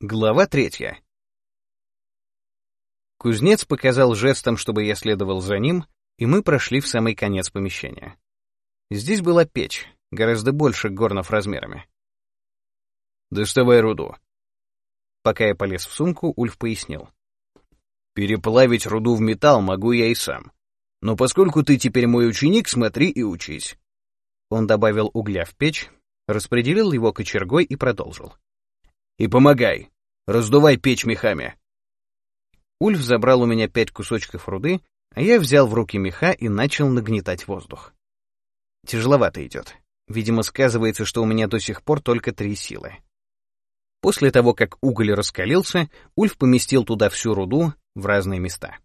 Глава третья. Кузнец показал жестом, чтобы я следовал за ним, и мы прошли в самый конец помещения. Здесь была печь, гораздо больше горнов размерами. «Доставай руду». Пока я полез в сумку, Ульф пояснил. «Переплавить руду в металл могу я и сам. Но поскольку ты теперь мой ученик, смотри и учись». Он добавил угля в печь, распределил его кочергой и продолжил. И помогай. Раздувай печь мехами. Ульф забрал у меня пять кусочков руды, а я взял в руки меха и начал нагнетать воздух. Тяжеловато идет. Видимо, сказывается, что у меня до сих пор только три силы. После того, как уголь раскалился, Ульф поместил туда всю руду в разные места.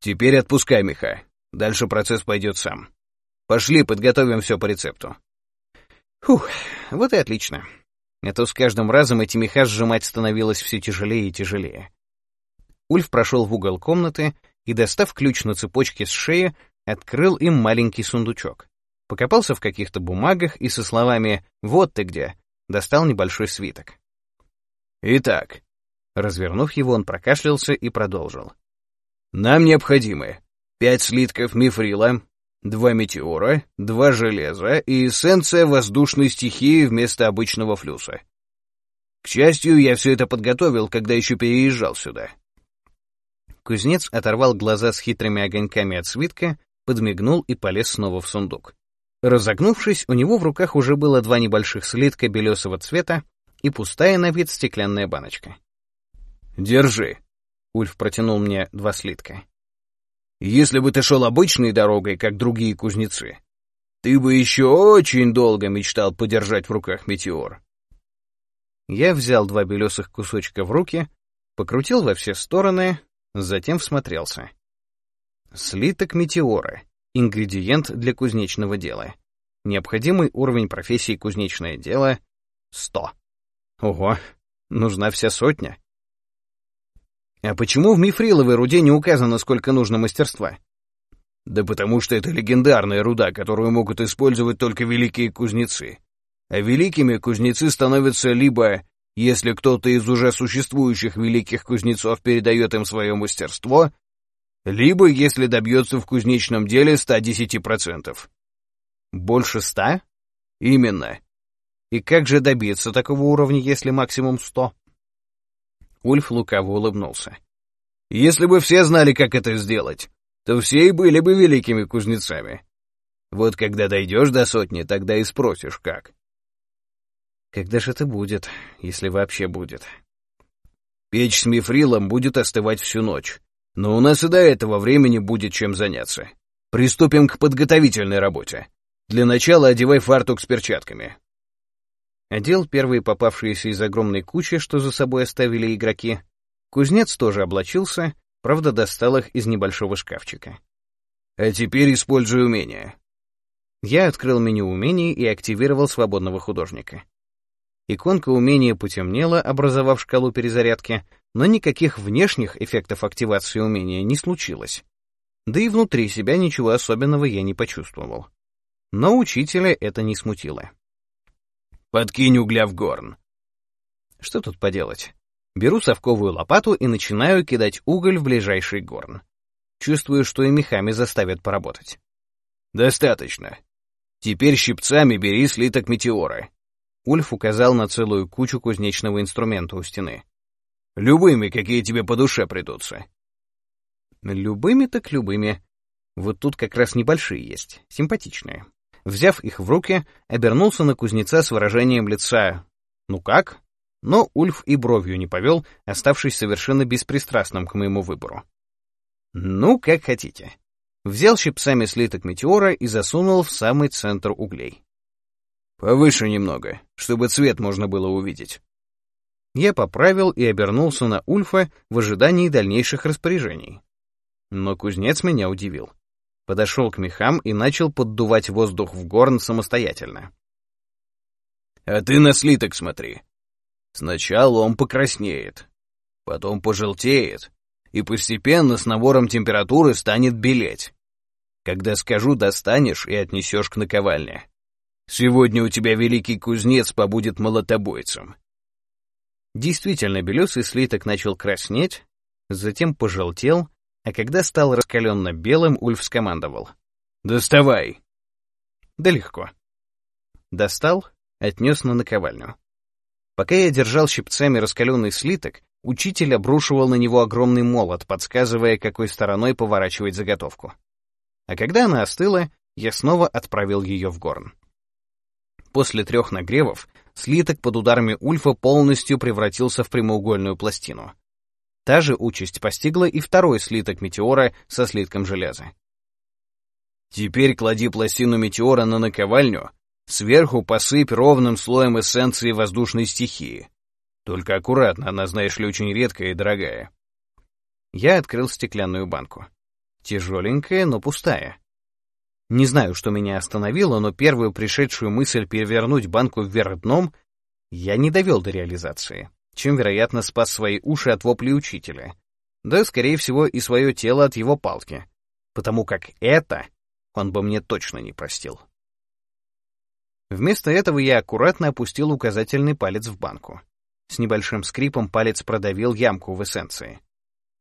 «Теперь отпускай меха. Дальше процесс пойдет сам. Пошли, подготовим все по рецепту». Фух, вот и отлично а то с каждым разом эти меха сжимать становилось все тяжелее и тяжелее. Ульф прошел в угол комнаты и, достав ключ на цепочке с шеи, открыл им маленький сундучок. Покопался в каких-то бумагах и со словами «Вот ты где!» достал небольшой свиток. «Итак», развернув его, он прокашлялся и продолжил. «Нам необходимы пять слитков мифрила, два метеора, два железа и эссенция воздушной стихии вместо обычного флюса. К счастью, я все это подготовил, когда еще переезжал сюда. Кузнец оторвал глаза с хитрыми огоньками от свитка, подмигнул и полез снова в сундук. Разогнувшись, у него в руках уже было два небольших слитка белесого цвета и пустая на вид стеклянная баночка. «Держи», — Ульф протянул мне два слитка. Если бы ты шел обычной дорогой, как другие кузнецы, ты бы еще очень долго мечтал подержать в руках метеор. Я взял два белесых кусочка в руки, покрутил во все стороны, затем всмотрелся. Слиток метеора — ингредиент для кузнечного дела. Необходимый уровень профессии кузнечное дело — 100. Ого, нужна вся сотня. А почему в мифриловой руде не указано, сколько нужно мастерства? Да потому что это легендарная руда, которую могут использовать только великие кузнецы. А великими кузнецы становятся либо, если кто-то из уже существующих великих кузнецов передает им свое мастерство, либо если добьется в кузнечном деле 110%. Больше 100? Именно. И как же добиться такого уровня, если максимум 100? Ульф лукаво улыбнулся. «Если бы все знали, как это сделать, то все и были бы великими кузнецами. Вот когда дойдешь до сотни, тогда и спросишь, как». «Когда же это будет, если вообще будет?» «Печь с мифрилом будет остывать всю ночь, но у нас и до этого времени будет чем заняться. Приступим к подготовительной работе. Для начала одевай фартук с перчатками. Одел первые попавшиеся из огромной кучи, что за собой оставили игроки. Кузнец тоже облачился, правда, достал их из небольшого шкафчика. «А теперь используй умения». Я открыл меню умений и активировал свободного художника. Иконка умения потемнела, образовав шкалу перезарядки, но никаких внешних эффектов активации умения не случилось. Да и внутри себя ничего особенного я не почувствовал. Но учителя это не смутило. Подкинь угля в горн. Что тут поделать? Беру совковую лопату и начинаю кидать уголь в ближайший горн. Чувствую, что и мехами заставят поработать. Достаточно. Теперь щипцами бери слиток метеора. Ульф указал на целую кучу кузнечного инструмента у стены. Любыми, какие тебе по душе придутся. Любыми так любыми. Вот тут как раз небольшие есть, симпатичные. Взяв их в руки, обернулся на кузнеца с выражением лица «Ну как?», но Ульф и бровью не повел, оставшись совершенно беспристрастным к моему выбору. «Ну, как хотите». Взял щипцами слиток метеора и засунул в самый центр углей. «Повыше немного, чтобы цвет можно было увидеть». Я поправил и обернулся на Ульфа в ожидании дальнейших распоряжений. Но кузнец меня удивил подошел к мехам и начал поддувать воздух в горн самостоятельно. «А ты на слиток смотри. Сначала он покраснеет, потом пожелтеет, и постепенно с набором температуры станет белеть. Когда скажу, достанешь и отнесешь к наковальне. Сегодня у тебя великий кузнец побудет молотобойцем». Действительно, белесый слиток начал краснеть, затем пожелтел, а когда стал раскаленно белым, Ульф скомандовал. «Доставай!» Да легко. Достал, отнес на наковальню. Пока я держал щипцами раскаленный слиток, учитель обрушивал на него огромный молот, подсказывая, какой стороной поворачивать заготовку. А когда она остыла, я снова отправил ее в горн. После трех нагревов слиток под ударами Ульфа полностью превратился в прямоугольную пластину. Та же участь постигла и второй слиток метеора со слитком железа. Теперь клади пластину метеора на наковальню, сверху посыпь ровным слоем эссенции воздушной стихии. Только аккуратно, она, знаешь ли, очень редкая и дорогая. Я открыл стеклянную банку. Тяжеленькая, но пустая. Не знаю, что меня остановило, но первую пришедшую мысль перевернуть банку вверх дном я не довел до реализации чем, вероятно, спас свои уши от воплей учителя. Да, скорее всего, и свое тело от его палки. Потому как это он бы мне точно не простил. Вместо этого я аккуратно опустил указательный палец в банку. С небольшим скрипом палец продавил ямку в эссенции.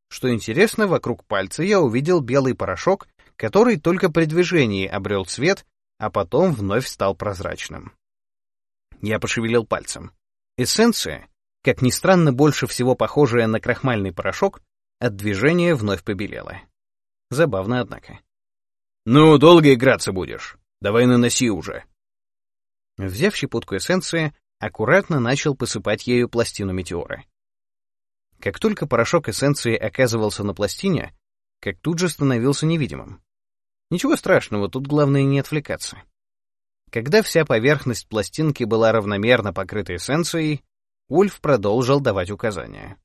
Что интересно, вокруг пальца я увидел белый порошок, который только при движении обрел цвет, а потом вновь стал прозрачным. Я пошевелил пальцем. Эссенция, как ни странно, больше всего похожая на крахмальный порошок, от движения вновь побелела. Забавно, однако. «Ну, долго играться будешь? Давай наноси уже». Взяв щепотку эссенции, аккуратно начал посыпать ею пластину метеора. Как только порошок эссенции оказывался на пластине, как тут же становился невидимым. Ничего страшного, тут главное не отвлекаться. Когда вся поверхность пластинки была равномерно покрыта эссенцией, Ульф продолжил давать указания.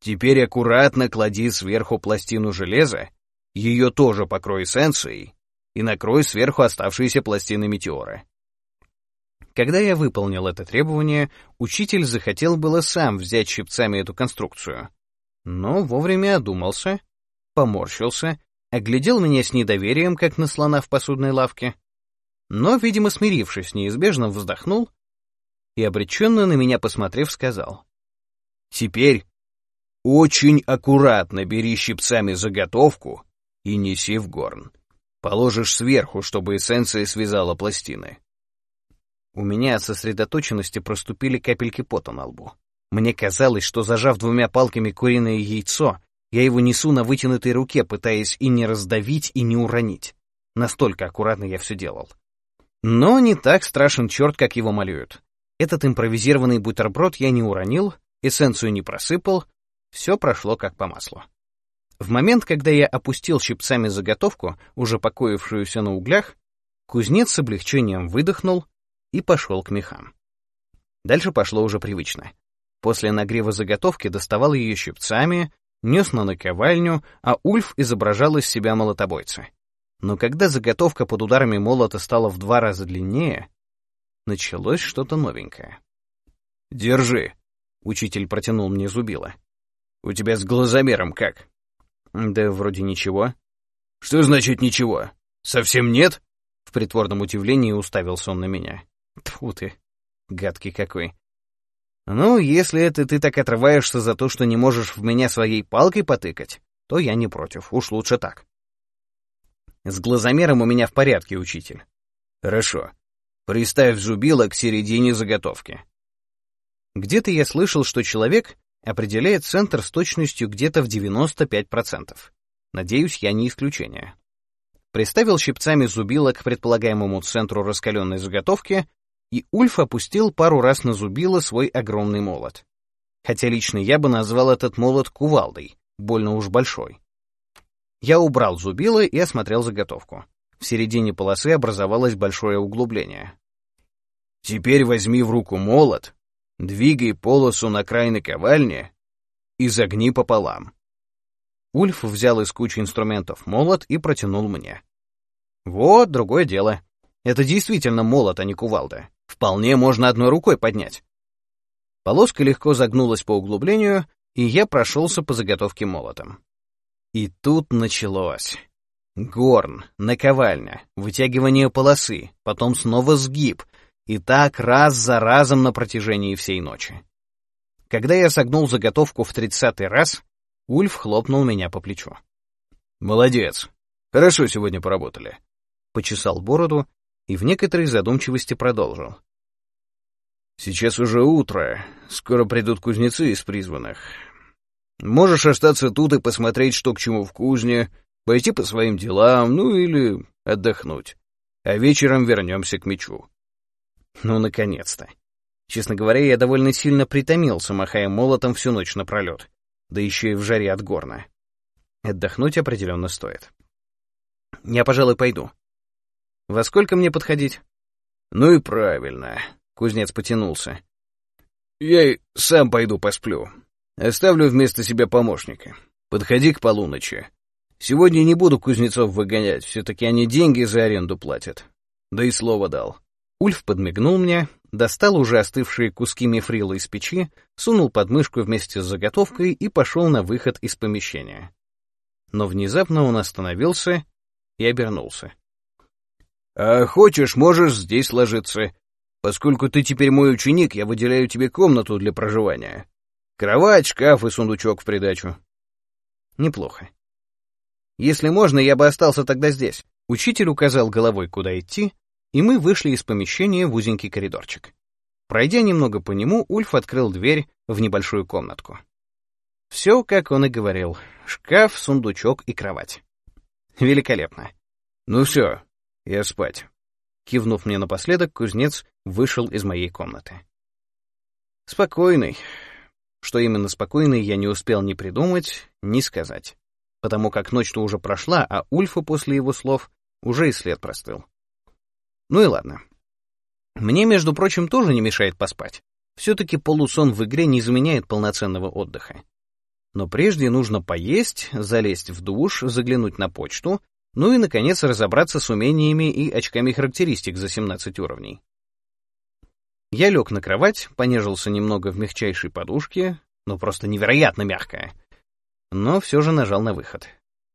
«Теперь аккуратно клади сверху пластину железа, ее тоже покрой эссенцией и накрой сверху оставшиеся пластины метеора». Когда я выполнил это требование, учитель захотел было сам взять щипцами эту конструкцию, но вовремя одумался, поморщился, оглядел меня с недоверием, как на слона в посудной лавке, но, видимо, смирившись с неизбежным, вздохнул и, обреченно на меня посмотрев, сказал. «Теперь очень аккуратно бери щипцами заготовку и неси в горн. Положишь сверху, чтобы эссенция связала пластины». У меня от сосредоточенности проступили капельки пота на лбу. Мне казалось, что, зажав двумя палками куриное яйцо, я его несу на вытянутой руке, пытаясь и не раздавить, и не уронить. Настолько аккуратно я все делал. Но не так страшен черт, как его малюют. Этот импровизированный бутерброд я не уронил, эссенцию не просыпал, все прошло как по маслу. В момент, когда я опустил щипцами заготовку, уже покоившуюся на углях, кузнец с облегчением выдохнул и пошел к мехам. Дальше пошло уже привычно. После нагрева заготовки доставал ее щипцами, нес на наковальню, а Ульф изображал из себя молотобойца. Но когда заготовка под ударами молота стала в два раза длиннее, началось что-то новенькое. «Держи», — учитель протянул мне зубило. «У тебя с глазомером как?» «Да вроде ничего». «Что значит ничего? Совсем нет?» В притворном удивлении уставился он на меня. Тьфу ты, гадкий какой. «Ну, если это ты так отрываешься за то, что не можешь в меня своей палкой потыкать, то я не против, уж лучше так». «С глазомером у меня в порядке, учитель». «Хорошо. Приставь зубило к середине заготовки. Где-то я слышал, что человек определяет центр с точностью где-то в 95%. Надеюсь, я не исключение. Приставил щипцами зубило к предполагаемому центру раскаленной заготовки, и Ульф опустил пару раз на зубило свой огромный молот. Хотя лично я бы назвал этот молот кувалдой, больно уж большой. Я убрал зубило и осмотрел заготовку. В середине полосы образовалось большое углубление. Теперь возьми в руку молот, двигай полосу на край наковальни и загни пополам. Ульф взял из кучи инструментов молот и протянул мне. Вот другое дело. Это действительно молот, а не кувалда. Вполне можно одной рукой поднять. Полоска легко загнулась по углублению, и я прошелся по заготовке молотом. И тут началось. Горн, наковальня, вытягивание полосы, потом снова сгиб, и так раз за разом на протяжении всей ночи. Когда я согнул заготовку в тридцатый раз, Ульф хлопнул меня по плечу. «Молодец. Хорошо сегодня поработали». Почесал бороду и в некоторой задумчивости продолжил. «Сейчас уже утро. Скоро придут кузнецы из призванных. Можешь остаться тут и посмотреть, что к чему в кузне, пойти по своим делам, ну или отдохнуть. А вечером вернемся к мечу». Ну, наконец-то. Честно говоря, я довольно сильно притомился, махая молотом всю ночь напролет, да еще и в жаре от горна. Отдохнуть определенно стоит. Я, пожалуй, пойду. Во сколько мне подходить? Ну и правильно. Кузнец потянулся. Я и сам пойду посплю. Оставлю вместо себя помощника. Подходи к полуночи. Сегодня не буду кузнецов выгонять, все-таки они деньги за аренду платят. Да и слово дал. Ульф подмигнул мне, достал уже остывшие куски мифрила из печи, сунул под мышку вместе с заготовкой и пошел на выход из помещения. Но внезапно он остановился и обернулся. «А хочешь, можешь здесь ложиться. Поскольку ты теперь мой ученик, я выделяю тебе комнату для проживания. Кровать, шкаф и сундучок в придачу». «Неплохо. Если можно, я бы остался тогда здесь». Учитель указал головой, куда идти, и мы вышли из помещения в узенький коридорчик. Пройдя немного по нему, Ульф открыл дверь в небольшую комнатку. Все, как он и говорил. Шкаф, сундучок и кровать. Великолепно. Ну все, я спать. Кивнув мне напоследок, кузнец вышел из моей комнаты. Спокойный. Что именно спокойный, я не успел ни придумать, ни сказать. Потому как ночь-то уже прошла, а Ульфа после его слов уже и след простыл. Ну и ладно. Мне, между прочим, тоже не мешает поспать. Все-таки полусон в игре не заменяет полноценного отдыха. Но прежде нужно поесть, залезть в душ, заглянуть на почту, ну и, наконец, разобраться с умениями и очками характеристик за 17 уровней. Я лег на кровать, понежился немного в мягчайшей подушке, ну просто невероятно мягкая, но все же нажал на выход.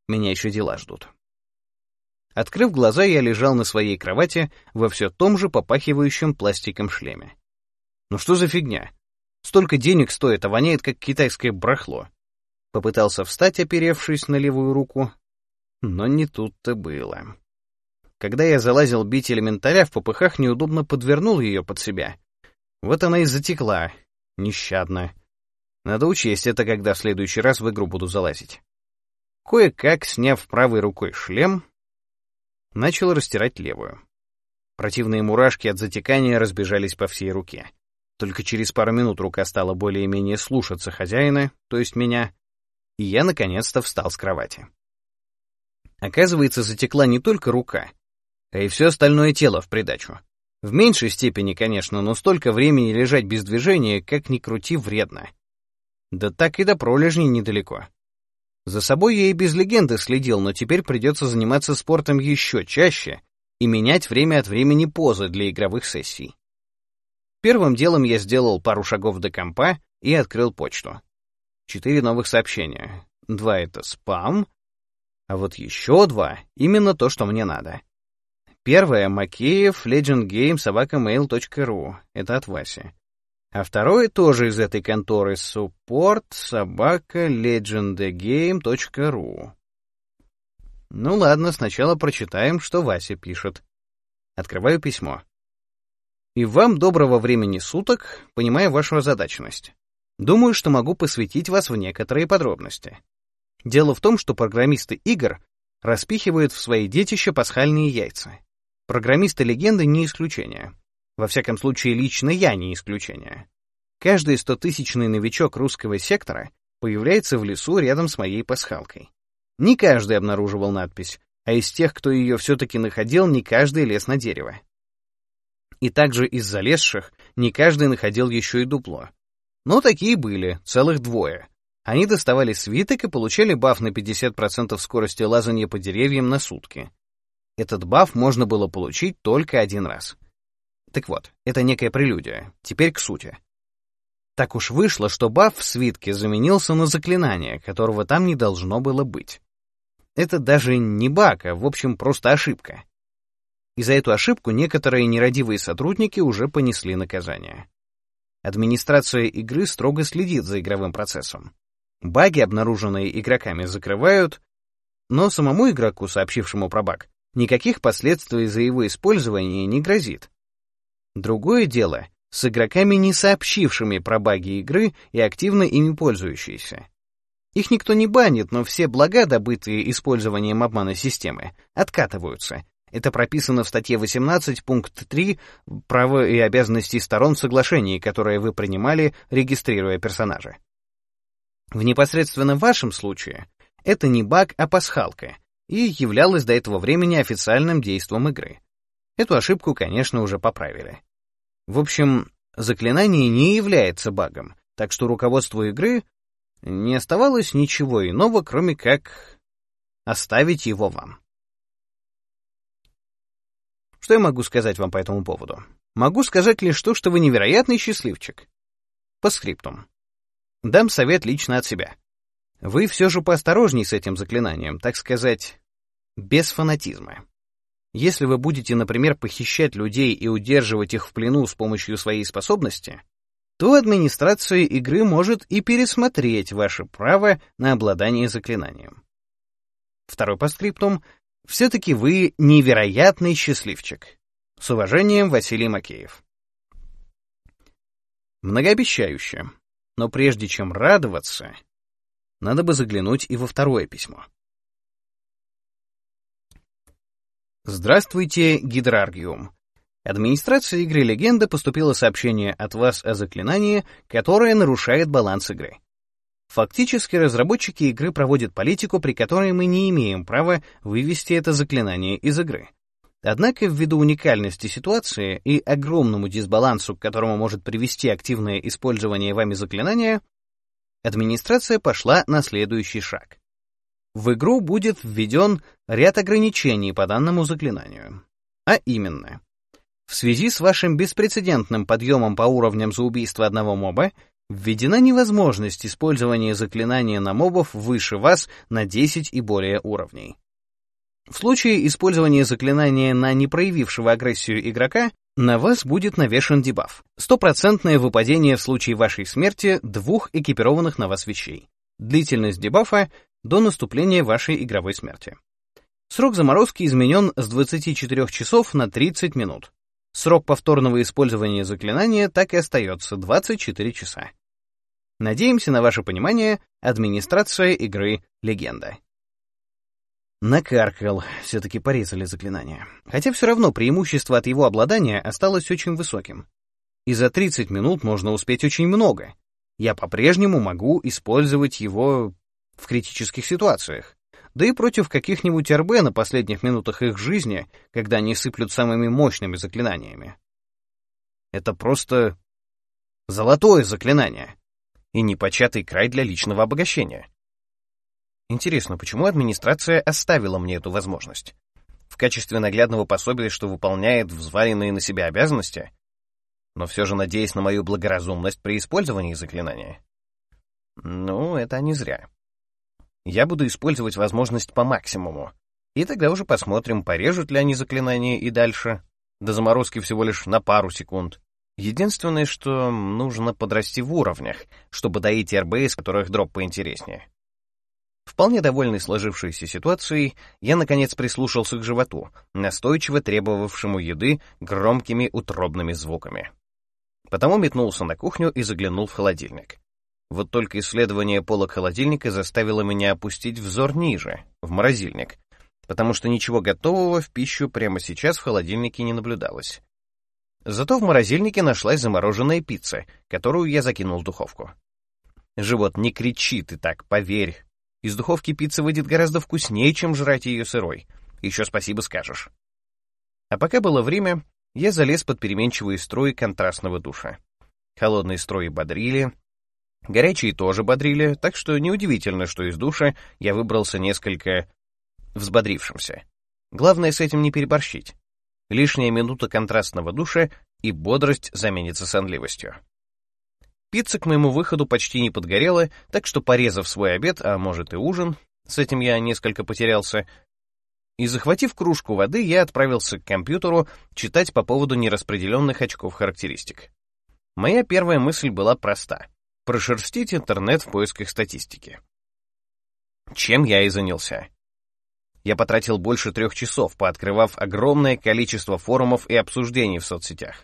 Меня еще дела ждут. Открыв глаза, я лежал на своей кровати во все том же попахивающем пластиком шлеме. Ну что за фигня? Столько денег стоит, а воняет, как китайское брахло. Попытался встать, оперевшись на левую руку, но не тут-то было. Когда я залазил бить элементаря, в попыхах неудобно подвернул ее под себя. Вот она и затекла, нещадно. Надо учесть это, когда в следующий раз в игру буду залазить. Кое-как, сняв правой рукой шлем, начал растирать левую. Противные мурашки от затекания разбежались по всей руке. Только через пару минут рука стала более-менее слушаться хозяина, то есть меня, и я наконец-то встал с кровати. Оказывается, затекла не только рука, а и все остальное тело в придачу. В меньшей степени, конечно, но столько времени лежать без движения, как ни крути, вредно. Да так и до пролежней недалеко. За собой я и без легенды следил, но теперь придется заниматься спортом еще чаще и менять время от времени позы для игровых сессий. Первым делом я сделал пару шагов до компа и открыл почту. Четыре новых сообщения. Два — это спам, а вот еще два — именно то, что мне надо. Первое — Макеев, legendgame.mail.ru. Это от Васи а второй тоже из этой конторы support собака legendgame.ru. Ну ладно, сначала прочитаем, что Вася пишет. Открываю письмо. И вам доброго времени суток, понимая вашу озадаченность. Думаю, что могу посвятить вас в некоторые подробности. Дело в том, что программисты игр распихивают в свои детища пасхальные яйца. Программисты легенды не исключение. Во всяком случае, лично я не исключение. Каждый стотысячный новичок русского сектора появляется в лесу рядом с моей пасхалкой. Не каждый обнаруживал надпись, а из тех, кто ее все-таки находил, не каждый лез на дерево. И также из залезших не каждый находил еще и дупло. Но такие были, целых двое. Они доставали свиток и получали баф на 50% скорости лазания по деревьям на сутки. Этот баф можно было получить только один раз — так вот, это некая прелюдия. Теперь к сути. Так уж вышло, что баф в свитке заменился на заклинание, которого там не должно было быть. Это даже не баг, а в общем просто ошибка. И за эту ошибку некоторые нерадивые сотрудники уже понесли наказание. Администрация игры строго следит за игровым процессом. Баги, обнаруженные игроками, закрывают, но самому игроку, сообщившему про баг, никаких последствий за его использование не грозит. Другое дело с игроками, не сообщившими про баги игры и активно ими пользующиеся. Их никто не банит, но все блага, добытые использованием обмана системы, откатываются. Это прописано в статье 18, пункт 3 «Права и обязанности сторон соглашений, которое вы принимали, регистрируя персонажа». В непосредственно вашем случае это не баг, а пасхалка, и являлось до этого времени официальным действом игры. Эту ошибку, конечно, уже поправили. В общем, заклинание не является багом, так что руководству игры не оставалось ничего иного, кроме как оставить его вам. Что я могу сказать вам по этому поводу? Могу сказать лишь то, что вы невероятный счастливчик. По скриптум. Дам совет лично от себя. Вы все же поосторожней с этим заклинанием, так сказать, без фанатизма. Если вы будете, например, похищать людей и удерживать их в плену с помощью своей способности, то администрация игры может и пересмотреть ваше право на обладание заклинанием. Второй постскриптум. Все-таки вы невероятный счастливчик. С уважением, Василий Макеев. Многообещающе. Но прежде чем радоваться, надо бы заглянуть и во второе письмо. Здравствуйте, Гидраргиум. Администрация игры «Легенда» поступило сообщение от вас о заклинании, которое нарушает баланс игры. Фактически разработчики игры проводят политику, при которой мы не имеем права вывести это заклинание из игры. Однако ввиду уникальности ситуации и огромному дисбалансу, к которому может привести активное использование вами заклинания, администрация пошла на следующий шаг. В игру будет введен ряд ограничений по данному заклинанию. А именно, в связи с вашим беспрецедентным подъемом по уровням за убийство одного моба, введена невозможность использования заклинания на мобов выше вас на 10 и более уровней. В случае использования заклинания на не проявившего агрессию игрока, на вас будет навешен дебаф. Стопроцентное выпадение в случае вашей смерти двух экипированных на вас вещей. Длительность дебафа до наступления вашей игровой смерти. Срок заморозки изменен с 24 часов на 30 минут. Срок повторного использования заклинания так и остается 24 часа. Надеемся на ваше понимание, администрация игры «Легенда». Накаркал, все-таки порезали заклинание. Хотя все равно преимущество от его обладания осталось очень высоким. И за 30 минут можно успеть очень много. Я по-прежнему могу использовать его в критических ситуациях да и против каких-нибудь РБ на последних минутах их жизни, когда они сыплют самыми мощными заклинаниями. Это просто золотое заклинание и непочатый край для личного обогащения. Интересно, почему администрация оставила мне эту возможность? В качестве наглядного пособия, что выполняет взваленные на себя обязанности, но все же надеясь на мою благоразумность при использовании заклинания? Ну, это не зря я буду использовать возможность по максимуму. И тогда уже посмотрим, порежут ли они заклинание и дальше. До заморозки всего лишь на пару секунд. Единственное, что нужно подрасти в уровнях, чтобы доить РБ, из которых дроп поинтереснее. Вполне довольный сложившейся ситуацией, я, наконец, прислушался к животу, настойчиво требовавшему еды громкими утробными звуками. Потому метнулся на кухню и заглянул в холодильник. Вот только исследование полок холодильника заставило меня опустить взор ниже, в морозильник, потому что ничего готового в пищу прямо сейчас в холодильнике не наблюдалось. Зато в морозильнике нашлась замороженная пицца, которую я закинул в духовку. Живот не кричит и так, поверь. Из духовки пицца выйдет гораздо вкуснее, чем жрать ее сырой. Еще спасибо скажешь. А пока было время, я залез под переменчивые струи контрастного душа. Холодные струи бодрили, Горячие тоже бодрили, так что неудивительно, что из душа я выбрался несколько взбодрившимся. Главное с этим не переборщить. Лишняя минута контрастного душа, и бодрость заменится сонливостью. Пицца к моему выходу почти не подгорела, так что, порезав свой обед, а может и ужин, с этим я несколько потерялся, и захватив кружку воды, я отправился к компьютеру читать по поводу нераспределенных очков характеристик. Моя первая мысль была проста — прошерстить интернет в поисках статистики. Чем я и занялся. Я потратил больше трех часов, пооткрывав огромное количество форумов и обсуждений в соцсетях.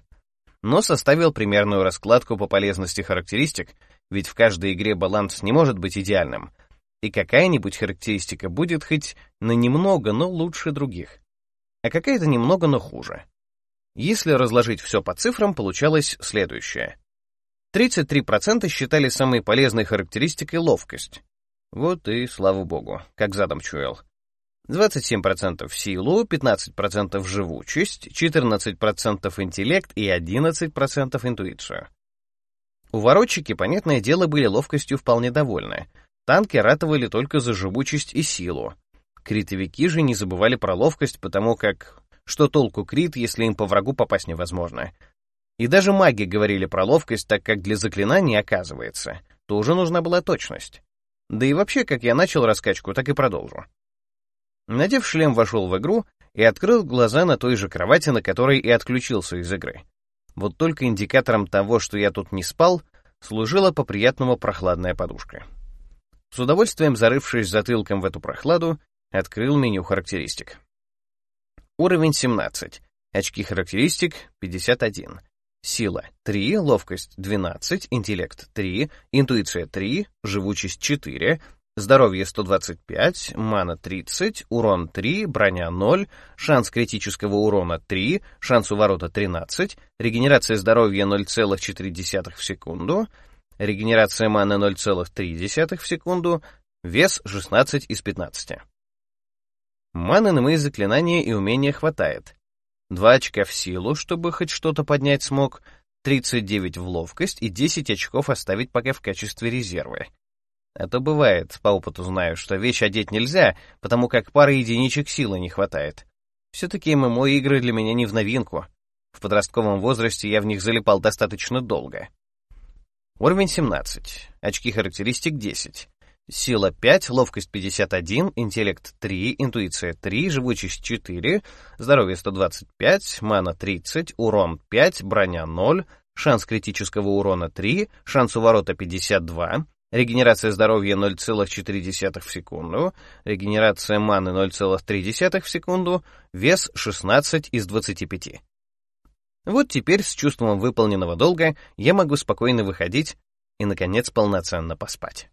Но составил примерную раскладку по полезности характеристик, ведь в каждой игре баланс не может быть идеальным, и какая-нибудь характеристика будет хоть на немного, но лучше других, а какая-то немного, но хуже. Если разложить все по цифрам, получалось следующее. 33% считали самой полезной характеристикой ловкость. Вот и слава богу, как задом чуял. 27% силу, 15% живучесть, 14% интеллект и 11% интуицию. Уворотчики, понятное дело, были ловкостью вполне довольны. Танки ратовали только за живучесть и силу. Критовики же не забывали про ловкость, потому как что толку крит, если им по врагу попасть невозможно? И даже маги говорили про ловкость, так как для заклинаний, оказывается, тоже нужна была точность. Да и вообще, как я начал раскачку, так и продолжу. Надев шлем, вошел в игру и открыл глаза на той же кровати, на которой и отключился из игры. Вот только индикатором того, что я тут не спал, служила по-приятному прохладная подушка. С удовольствием зарывшись затылком в эту прохладу, открыл меню характеристик. Уровень 17. Очки характеристик 51. Сила 3, ловкость 12, интеллект 3, интуиция 3, живучесть 4, здоровье 125, мана 30, урон 3, броня 0, шанс критического урона 3, шанс уворота 13, регенерация здоровья 0,4 в секунду, регенерация маны 0,3 в секунду, вес 16 из 15. Маны на мои заклинания и умения хватает. Два очка в силу, чтобы хоть что-то поднять смог, 39 в ловкость и 10 очков оставить пока в качестве резерва. А то бывает, по опыту знаю, что вещь одеть нельзя, потому как пары единичек силы не хватает. Все-таки ММО-игры для меня не в новинку. В подростковом возрасте я в них залипал достаточно долго. Уровень 17. Очки характеристик 10. Сила 5, ловкость 51, интеллект 3, интуиция 3, живучесть 4, здоровье 125, мана 30, урон 5, броня 0, шанс критического урона 3, шанс уворота 52, регенерация здоровья 0,4 в секунду, регенерация маны 0,3 в секунду, вес 16 из 25. Вот теперь с чувством выполненного долга я могу спокойно выходить и, наконец, полноценно поспать.